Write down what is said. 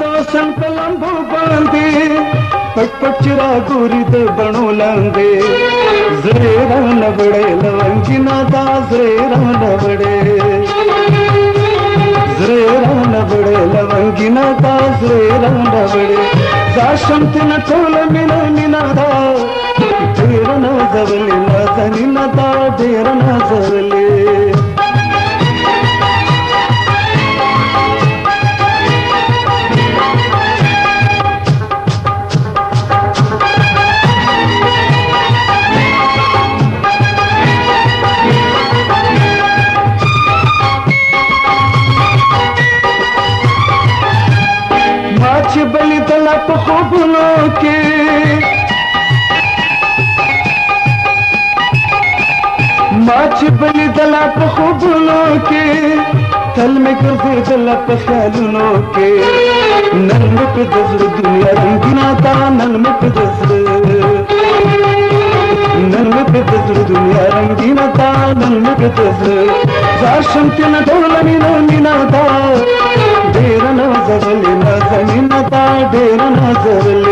ಸಂಕಲಂಬು ಬಾಂಧಿ ಪಟ್ ಪಚ್ಚಿರ ಗುರಿದ ಬಣು ನಂದೆ ಶ್ರೀ ರಾಮನ ಬಡೆ ಲವಂಗಿನಾಥ ಶ್ರೀ ರಾಮನ ಬಡೆ ಶ್ರೀ ರಾಮನ ಬಡೆ ಲವಂಗಿನಾಥ ಶ್ರೀ ರಾಮನ ಬಡೆ ಸಾಶಂತಿನ ಚೋಲ ಮಿನ ನಿನಾದ ಜೀರನ ಜವಲಿ को के। माछ बनी दला पे खूबनों के तल में कर दे दला पे के। नरम पे दजर दुनिया रंगना dünyayı dinatan nübetezi Zaşım tina dolanino ninata Dera nazarli nazarli nata Dera nazarli